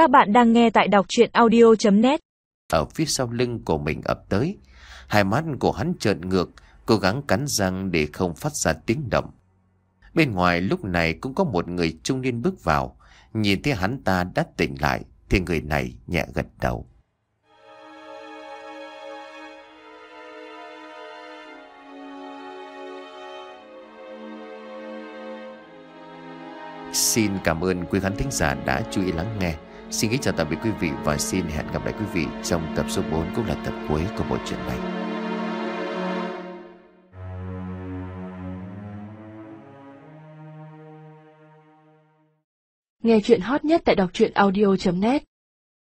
Các bạn đang nghe tại đọc chuyện audio.net Ở phía sau lưng của mình ập tới, Hai mắt của hắn trợn ngược, Cố gắng cắn răng để không phát ra tiếng động. Bên ngoài lúc này cũng có một người trung niên bước vào, Nhìn thấy hắn ta đã tỉnh lại, Thì người này nhẹ gật đầu. Xin cảm ơn quý khán thính giả đã chú ý lắng nghe. Xin kính chào tạm biệt quý vị và xin hẹn gặp lại quý vị trong tập số 4 cũng là tập cuối của bộ truyện này. Nghe chuyện hot nhất tại đọc truyện audio.net